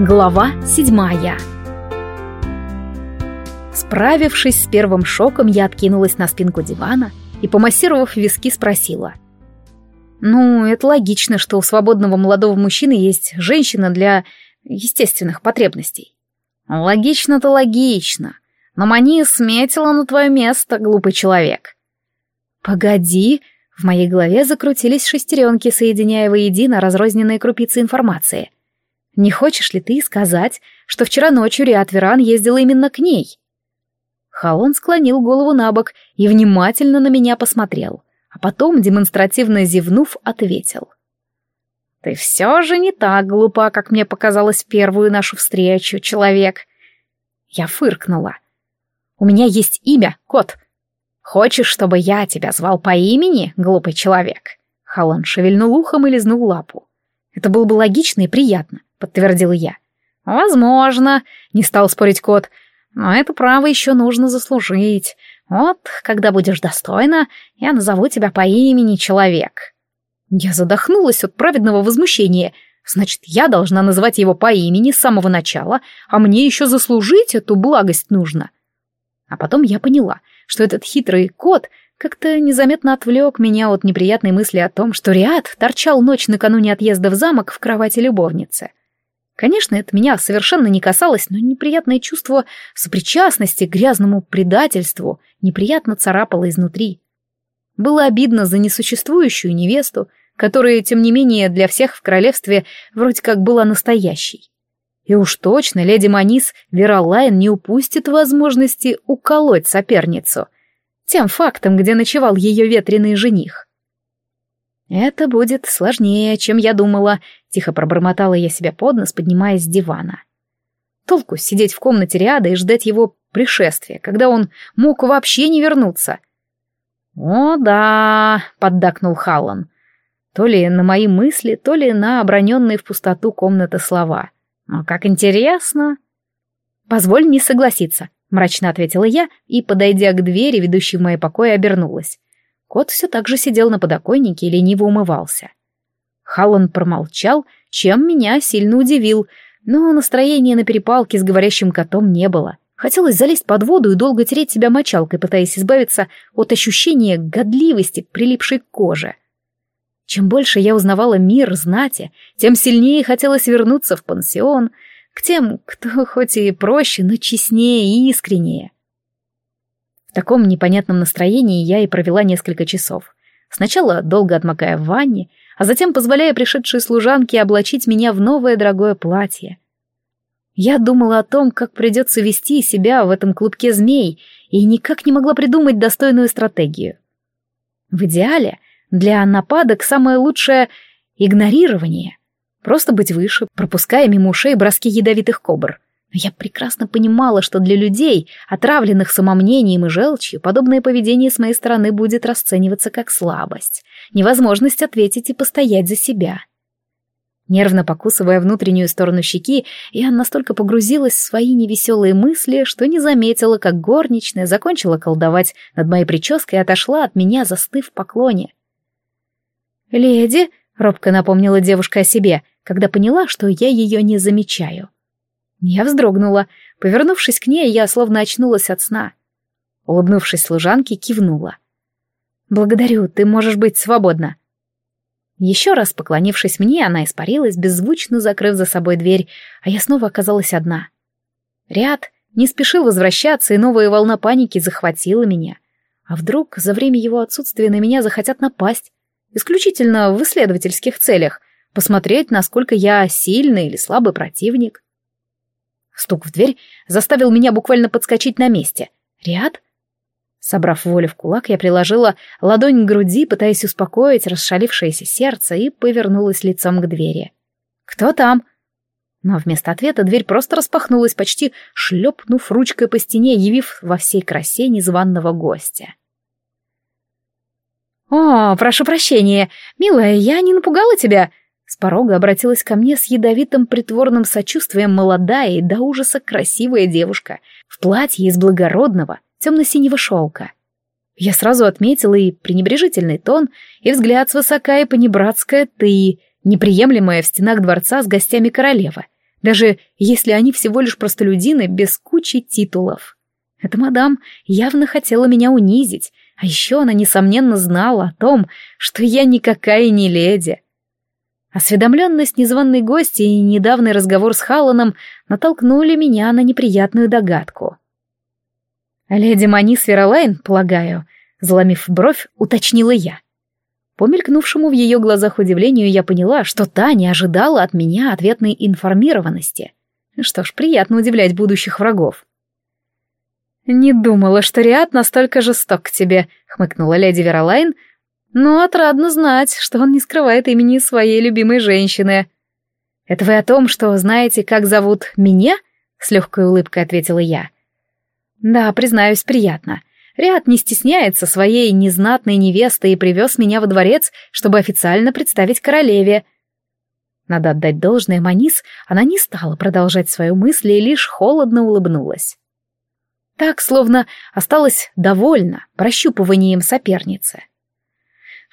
Глава седьмая Справившись с первым шоком, я откинулась на спинку дивана и, помассировав виски, спросила. «Ну, это логично, что у свободного молодого мужчины есть женщина для естественных потребностей». «Логично-то логично, но Мани сметила на твое место, глупый человек». «Погоди», в моей голове закрутились шестеренки, соединяя воедино разрозненные крупицы информации. «Не хочешь ли ты сказать, что вчера ночью Риат Веран ездила именно к ней?» Халон склонил голову на бок и внимательно на меня посмотрел, а потом, демонстративно зевнув, ответил. «Ты все же не так глупа, как мне показалось первую нашу встречу, человек». Я фыркнула. «У меня есть имя, кот. Хочешь, чтобы я тебя звал по имени, глупый человек?» Халон шевельнул ухом и лизнул лапу. «Это было бы логично и приятно», — подтвердил я. «Возможно», — не стал спорить кот, — но это право еще нужно заслужить. Вот, когда будешь достойна, я назову тебя по имени Человек». Я задохнулась от праведного возмущения. Значит, я должна называть его по имени с самого начала, а мне еще заслужить эту благость нужно. А потом я поняла, что этот хитрый кот как-то незаметно отвлек меня от неприятной мысли о том, что Риад торчал ночь накануне отъезда в замок в кровати любовницы. Конечно, это меня совершенно не касалось, но неприятное чувство сопричастности к грязному предательству неприятно царапало изнутри. Было обидно за несуществующую невесту, которая, тем не менее, для всех в королевстве вроде как была настоящей. И уж точно леди Манис Вералайн не упустит возможности уколоть соперницу тем фактом, где ночевал ее ветреный жених. «Это будет сложнее, чем я думала», — тихо пробормотала я себя под нос, поднимаясь с дивана. Толку сидеть в комнате ряда и ждать его пришествия, когда он мог вообще не вернуться. «О, да», — поддакнул Халлан. То ли на мои мысли, то ли на оброненные в пустоту комнаты слова. «Но как интересно!» «Позволь не согласиться», — мрачно ответила я и, подойдя к двери, ведущей в мои покои, обернулась. Кот все так же сидел на подоконнике и лениво умывался. Халлан промолчал, чем меня сильно удивил, но настроения на перепалке с говорящим котом не было. Хотелось залезть под воду и долго тереть себя мочалкой, пытаясь избавиться от ощущения годливости, прилипшей к коже. Чем больше я узнавала мир знати, тем сильнее хотелось вернуться в пансион, к тем, кто хоть и проще, но честнее и искреннее. В таком непонятном настроении я и провела несколько часов. Сначала долго отмокая в ванне, а затем позволяя пришедшей служанке облачить меня в новое дорогое платье. Я думала о том, как придется вести себя в этом клубке змей, и никак не могла придумать достойную стратегию. В идеале для нападок самое лучшее — игнорирование. Просто быть выше, пропуская мимо ушей броски ядовитых кобр. Но я прекрасно понимала, что для людей, отравленных самомнением и желчью, подобное поведение с моей стороны будет расцениваться как слабость, невозможность ответить и постоять за себя. Нервно покусывая внутреннюю сторону щеки, я настолько погрузилась в свои невеселые мысли, что не заметила, как горничная закончила колдовать над моей прической и отошла от меня, застыв в поклоне. «Леди», — робко напомнила девушка о себе, когда поняла, что я ее не замечаю. Я вздрогнула. Повернувшись к ней, я словно очнулась от сна. Улыбнувшись служанке, кивнула. «Благодарю, ты можешь быть свободна». Еще раз поклонившись мне, она испарилась, беззвучно закрыв за собой дверь, а я снова оказалась одна. Ряд не спешил возвращаться, и новая волна паники захватила меня. А вдруг за время его отсутствия на меня захотят напасть? Исключительно в исследовательских целях, посмотреть, насколько я сильный или слабый противник. Стук в дверь заставил меня буквально подскочить на месте. «Риад?» Собрав волю в кулак, я приложила ладонь к груди, пытаясь успокоить расшалившееся сердце, и повернулась лицом к двери. «Кто там?» Но вместо ответа дверь просто распахнулась, почти шлепнув ручкой по стене, явив во всей красе незваного гостя. «О, прошу прощения, милая, я не напугала тебя?» С порога обратилась ко мне с ядовитым притворным сочувствием молодая и до ужаса красивая девушка в платье из благородного темно-синего шелка. Я сразу отметила и пренебрежительный тон, и взгляд свысока, и понебратское «ты», неприемлемое в стенах дворца с гостями королевы, даже если они всего лишь простолюдины без кучи титулов. Эта мадам явно хотела меня унизить, а еще она, несомненно, знала о том, что я никакая не леди. Осведомленность незваной гости и недавний разговор с Халланом натолкнули меня на неприятную догадку. «Леди Манис Веролайн, полагаю», — заломив бровь, уточнила я. По мелькнувшему в ее глазах удивлению я поняла, что та не ожидала от меня ответной информированности. Что ж, приятно удивлять будущих врагов. «Не думала, что Риад настолько жесток к тебе», — хмыкнула леди Веролайн, «но отрадно знать, что он не скрывает имени своей любимой женщины». «Это вы о том, что знаете, как зовут меня?» — с легкой улыбкой ответила я. «Да, признаюсь, приятно. Риад не стесняется своей незнатной невесты и привез меня во дворец, чтобы официально представить королеве». Надо отдать должное Манис, она не стала продолжать свою мысль и лишь холодно улыбнулась. Так, словно осталась довольна прощупыванием соперницы.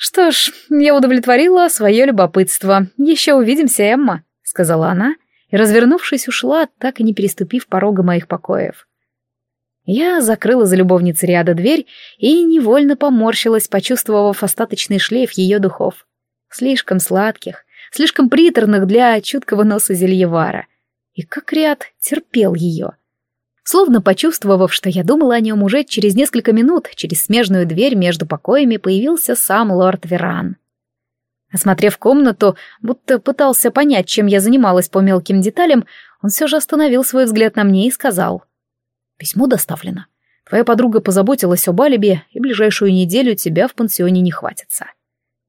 «Что ж, я удовлетворила свое любопытство. Еще увидимся, Эмма», — сказала она, и, развернувшись, ушла, так и не переступив порога моих покоев. Я закрыла за любовницей ряда дверь и невольно поморщилась, почувствовав остаточный шлейф ее духов. Слишком сладких, слишком приторных для чуткого носа зельевара. И как ряд терпел ее — Словно почувствовав, что я думала о нем уже через несколько минут, через смежную дверь между покоями появился сам лорд Веран. Осмотрев комнату, будто пытался понять, чем я занималась по мелким деталям, он все же остановил свой взгляд на мне и сказал. «Письмо доставлено. Твоя подруга позаботилась об алиби, и ближайшую неделю тебя в пансионе не хватится».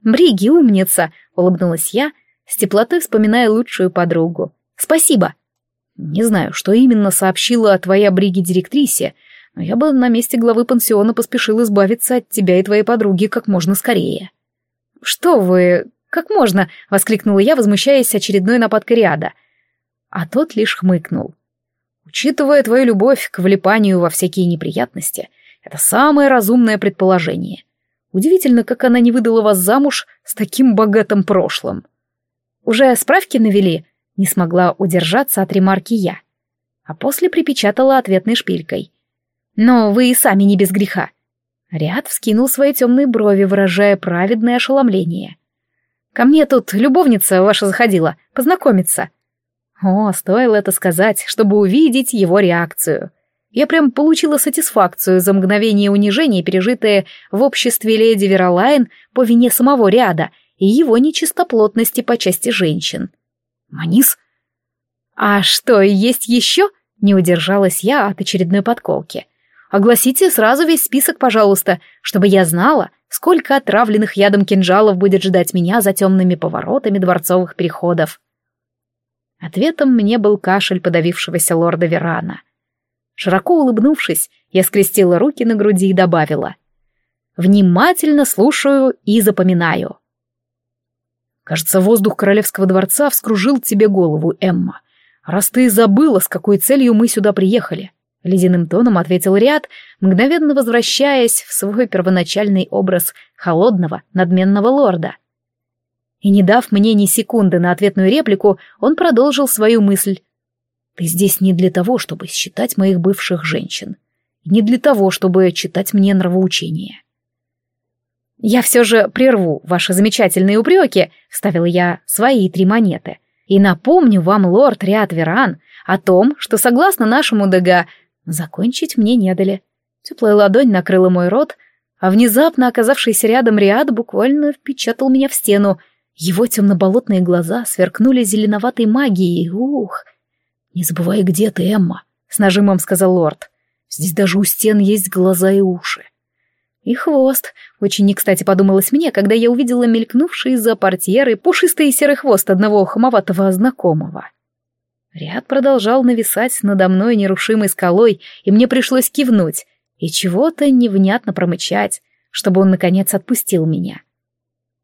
«Бриги, умница!» — улыбнулась я, с теплотой вспоминая лучшую подругу. «Спасибо!» Не знаю, что именно сообщила твоя бриги-директрисе, но я бы на месте главы пансиона поспешил избавиться от тебя и твоей подруги как можно скорее. Что вы... Как можно? воскликнула я, возмущаясь очередной нападкой ряда. А тот лишь хмыкнул. Учитывая твою любовь к влипанию во всякие неприятности, это самое разумное предположение. Удивительно, как она не выдала вас замуж с таким богатым прошлым. Уже справки навели? Не смогла удержаться от ремарки я. А после припечатала ответной шпилькой. «Но вы и сами не без греха». Ряд вскинул свои темные брови, выражая праведное ошеломление. «Ко мне тут любовница ваша заходила, познакомиться». О, стоило это сказать, чтобы увидеть его реакцию. Я прям получила сатисфакцию за мгновение унижения, пережитое в обществе леди Веролайн по вине самого ряда и его нечистоплотности по части женщин. Манис? А что, есть еще? Не удержалась я от очередной подколки. Огласите сразу весь список, пожалуйста, чтобы я знала, сколько отравленных ядом кинжалов будет ждать меня за темными поворотами дворцовых переходов. Ответом мне был кашель подавившегося лорда Верана. Широко улыбнувшись, я скрестила руки на груди и добавила. «Внимательно слушаю и запоминаю». Кажется, воздух королевского дворца вскружил тебе голову, Эмма. Раз ты забыла, с какой целью мы сюда приехали. Ледяным тоном ответил Риад, мгновенно возвращаясь в свой первоначальный образ холодного, надменного лорда. И не дав мне ни секунды на ответную реплику, он продолжил свою мысль. «Ты здесь не для того, чтобы считать моих бывших женщин. не для того, чтобы читать мне нравоучения. «Я все же прерву ваши замечательные упреки», — вставила я свои три монеты. «И напомню вам, лорд Риат Веран, о том, что, согласно нашему ДГ, закончить мне не дали». Теплая ладонь накрыла мой рот, а внезапно оказавшийся рядом Риад буквально впечатал меня в стену. Его темно-болотные глаза сверкнули зеленоватой магией. Ух! «Не забывай, где ты, Эмма», — с нажимом сказал лорд. «Здесь даже у стен есть глаза и уши». И хвост. Очень не кстати подумалось мне, когда я увидела мелькнувший из-за портьеры пушистый серый хвост одного хамоватого знакомого. Ряд продолжал нависать надо мной нерушимой скалой, и мне пришлось кивнуть и чего-то невнятно промычать, чтобы он, наконец, отпустил меня.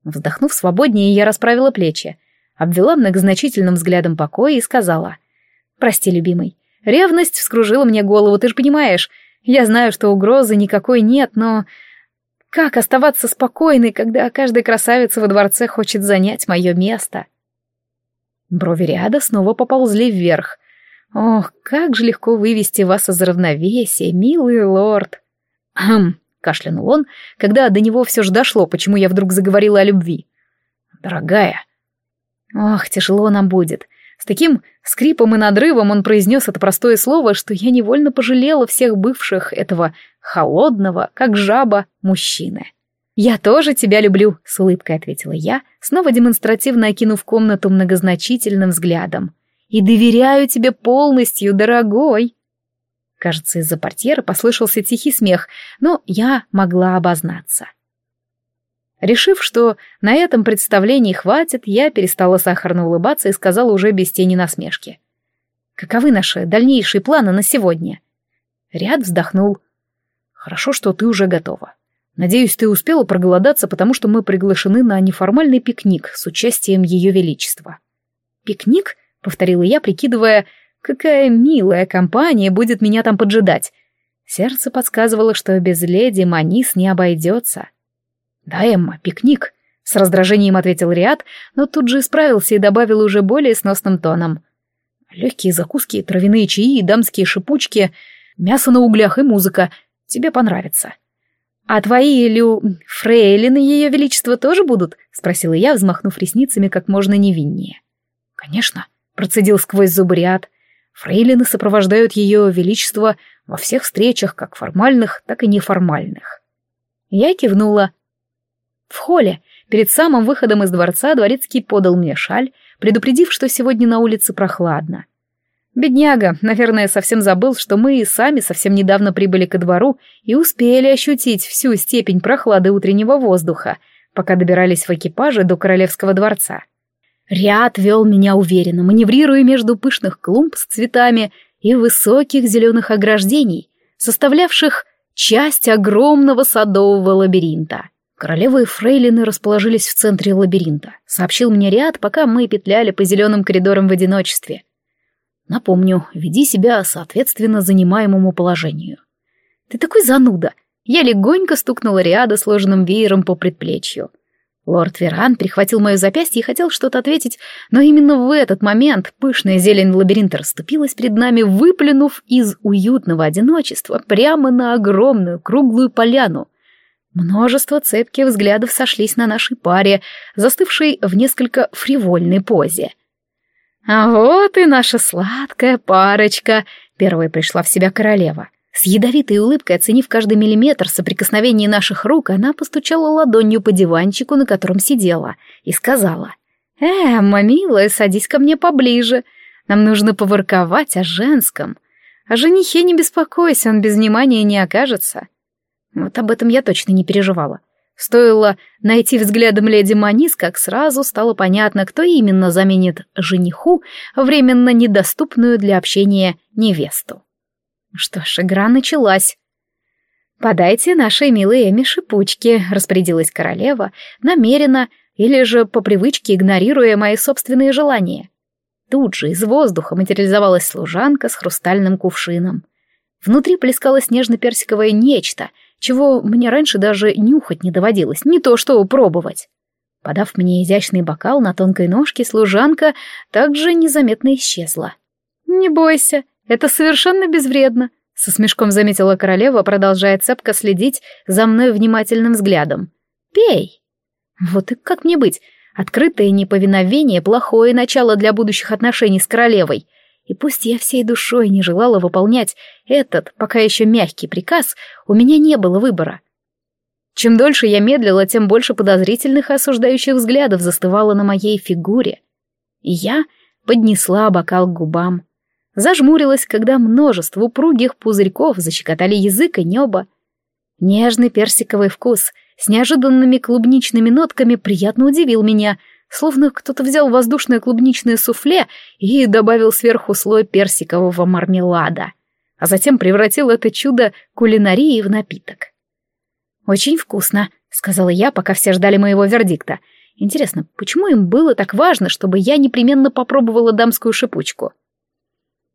Вздохнув свободнее, я расправила плечи, обвела многозначительным взглядом покоя и сказала, «Прости, любимый, ревность вскружила мне голову, ты же понимаешь, я знаю, что угрозы никакой нет, но как оставаться спокойной, когда каждая красавица во дворце хочет занять мое место? Брови ряда снова поползли вверх. «Ох, как же легко вывести вас из равновесия, милый лорд!» «Хм!» — кашлянул он, когда до него все же дошло, почему я вдруг заговорила о любви. «Дорогая!» «Ох, тяжело нам будет!» С таким скрипом и надрывом он произнес это простое слово, что я невольно пожалела всех бывших этого холодного, как жаба, мужчины. «Я тоже тебя люблю», — с улыбкой ответила я, снова демонстративно окинув комнату многозначительным взглядом. «И доверяю тебе полностью, дорогой». Кажется, из-за портьеры послышался тихий смех, но я могла обознаться. Решив, что на этом представлении хватит, я перестала сахарно улыбаться и сказала уже без тени насмешки. «Каковы наши дальнейшие планы на сегодня?» Ряд вздохнул. «Хорошо, что ты уже готова. Надеюсь, ты успела проголодаться, потому что мы приглашены на неформальный пикник с участием Ее Величества». «Пикник?» — повторила я, прикидывая, какая милая компания будет меня там поджидать. Сердце подсказывало, что без леди Манис не обойдется. «Да, Эмма, пикник», — с раздражением ответил Риад, но тут же исправился и добавил уже более сносным тоном. «Легкие закуски, травяные чаи, дамские шипучки, мясо на углях и музыка. Тебе понравится». «А твои, Лю, фрейлины ее величество тоже будут?» — спросила я, взмахнув ресницами как можно невиннее. «Конечно», — процедил сквозь зубы Риад. «Фрейлины сопровождают ее величество во всех встречах, как формальных, так и неформальных». Я кивнула. В холле, перед самым выходом из дворца, дворецкий подал мне шаль, предупредив, что сегодня на улице прохладно. Бедняга, наверное, совсем забыл, что мы и сами совсем недавно прибыли ко двору и успели ощутить всю степень прохлады утреннего воздуха, пока добирались в экипаже до королевского дворца. Ряд вел меня уверенно, маневрируя между пышных клумб с цветами и высоких зеленых ограждений, составлявших часть огромного садового лабиринта. Королевы и фрейлины расположились в центре лабиринта, сообщил мне Риад, пока мы петляли по зеленым коридорам в одиночестве. Напомню, веди себя соответственно занимаемому положению. Ты такой зануда. Я легонько стукнула Риада сложенным веером по предплечью. Лорд Веран перехватил мое запястье и хотел что-то ответить, но именно в этот момент пышная зелень лабиринта расступилась перед нами, выплюнув из уютного одиночества прямо на огромную круглую поляну. Множество цепких взглядов сошлись на нашей паре, застывшей в несколько фривольной позе. «А вот и наша сладкая парочка», — первая пришла в себя королева. С ядовитой улыбкой, оценив каждый миллиметр соприкосновения наших рук, она постучала ладонью по диванчику, на котором сидела, и сказала, «Эмма, милая, садись ко мне поближе. Нам нужно поворковать о женском. О женихе не беспокойся, он без внимания не окажется». Вот об этом я точно не переживала. Стоило найти взглядом леди Манис, как сразу стало понятно, кто именно заменит жениху временно недоступную для общения невесту. Что ж, игра началась. «Подайте нашей милой Эми шипучки», — распорядилась королева, намеренно или же по привычке игнорируя мои собственные желания. Тут же из воздуха материализовалась служанка с хрустальным кувшином. Внутри плескалось нежно-персиковое нечто — чего мне раньше даже нюхать не доводилось, не то что пробовать. Подав мне изящный бокал на тонкой ножке, служанка также незаметно исчезла. «Не бойся, это совершенно безвредно», — со смешком заметила королева, продолжая цепко следить за мной внимательным взглядом. «Пей!» Вот и как мне быть? Открытое неповиновение — плохое начало для будущих отношений с королевой — и пусть я всей душой не желала выполнять этот, пока еще мягкий приказ, у меня не было выбора. Чем дольше я медлила, тем больше подозрительных и осуждающих взглядов застывало на моей фигуре. И я поднесла бокал к губам. Зажмурилась, когда множество упругих пузырьков защекотали язык и небо. Нежный персиковый вкус с неожиданными клубничными нотками приятно удивил меня — словно кто-то взял воздушное клубничное суфле и добавил сверху слой персикового мармелада, а затем превратил это чудо кулинарии в напиток. «Очень вкусно», — сказала я, пока все ждали моего вердикта. «Интересно, почему им было так важно, чтобы я непременно попробовала дамскую шипучку?»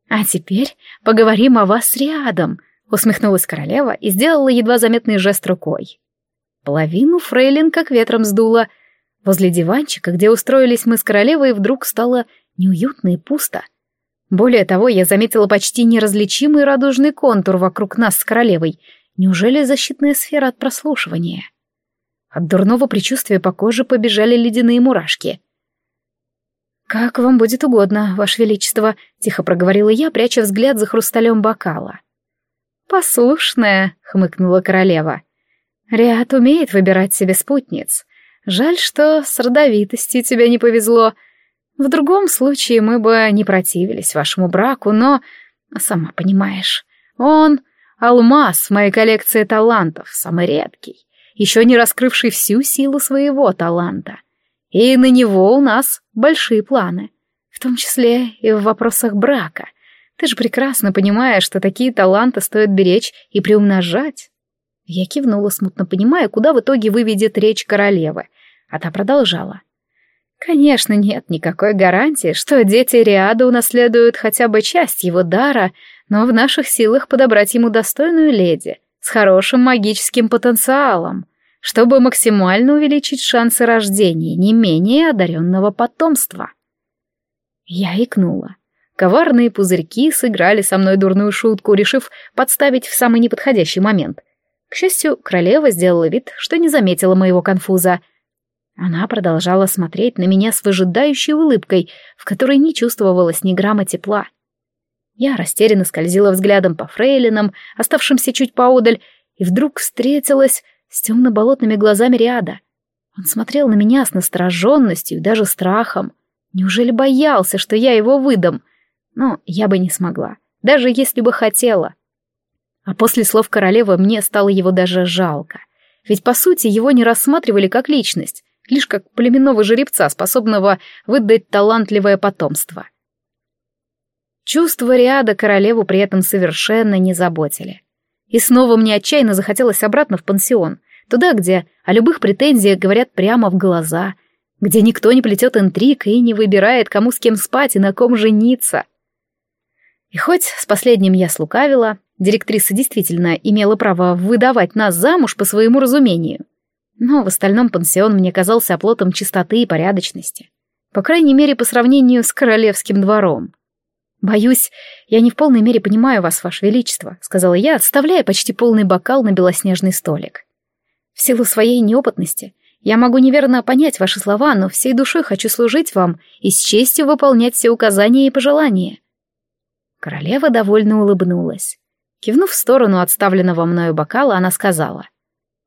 «А теперь поговорим о вас рядом», — усмехнулась королева и сделала едва заметный жест рукой. Половину фрейлин как ветром сдуло — Возле диванчика, где устроились мы с королевой, вдруг стало неуютно и пусто. Более того, я заметила почти неразличимый радужный контур вокруг нас с королевой. Неужели защитная сфера от прослушивания? От дурного предчувствия по коже побежали ледяные мурашки. «Как вам будет угодно, Ваше Величество», — тихо проговорила я, пряча взгляд за хрусталем бокала. «Послушная», — хмыкнула королева. «Риат умеет выбирать себе спутниц. Жаль, что с родовитостью тебе не повезло. В другом случае мы бы не противились вашему браку, но, сама понимаешь, он — алмаз в моей коллекции талантов, самый редкий, еще не раскрывший всю силу своего таланта. И на него у нас большие планы, в том числе и в вопросах брака. Ты же прекрасно понимаешь, что такие таланты стоит беречь и приумножать. Я кивнула, смутно понимая, куда в итоге выведет речь королевы, а та продолжала. — Конечно, нет никакой гарантии, что дети Риада унаследуют хотя бы часть его дара, но в наших силах подобрать ему достойную леди с хорошим магическим потенциалом, чтобы максимально увеличить шансы рождения не менее одаренного потомства. Я икнула. Коварные пузырьки сыграли со мной дурную шутку, решив подставить в самый неподходящий момент. К счастью, королева сделала вид, что не заметила моего конфуза — она продолжала смотреть на меня с выжидающей улыбкой, в которой не чувствовалось ни грамма тепла. Я растерянно скользила взглядом по фрейлинам, оставшимся чуть поодаль, и вдруг встретилась с темно-болотными глазами Риада. Он смотрел на меня с настороженностью и даже страхом. Неужели боялся, что я его выдам? Но я бы не смогла, даже если бы хотела. А после слов королевы мне стало его даже жалко. Ведь, по сути, его не рассматривали как личность лишь как племенного жеребца, способного выдать талантливое потомство. Чувства Риада королеву при этом совершенно не заботили. И снова мне отчаянно захотелось обратно в пансион, туда, где о любых претензиях говорят прямо в глаза, где никто не плетет интриг и не выбирает, кому с кем спать и на ком жениться. И хоть с последним я слукавила, директриса действительно имела право выдавать нас замуж по своему разумению, но в остальном пансион мне казался оплотом чистоты и порядочности. По крайней мере, по сравнению с королевским двором. «Боюсь, я не в полной мере понимаю вас, ваше величество», — сказала я, отставляя почти полный бокал на белоснежный столик. «В силу своей неопытности я могу неверно понять ваши слова, но всей душой хочу служить вам и с честью выполнять все указания и пожелания». Королева довольно улыбнулась. Кивнув в сторону отставленного мною бокала, она сказала.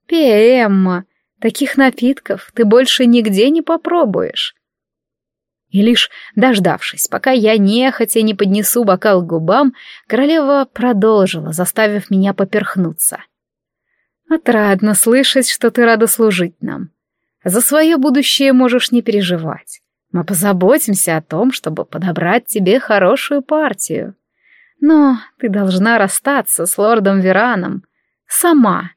«Пей, Эмма, Таких напитков ты больше нигде не попробуешь. И лишь дождавшись, пока я нехотя не поднесу бокал к губам, королева продолжила, заставив меня поперхнуться. «Отрадно слышать, что ты рада служить нам. За свое будущее можешь не переживать. Мы позаботимся о том, чтобы подобрать тебе хорошую партию. Но ты должна расстаться с лордом Вераном. Сама,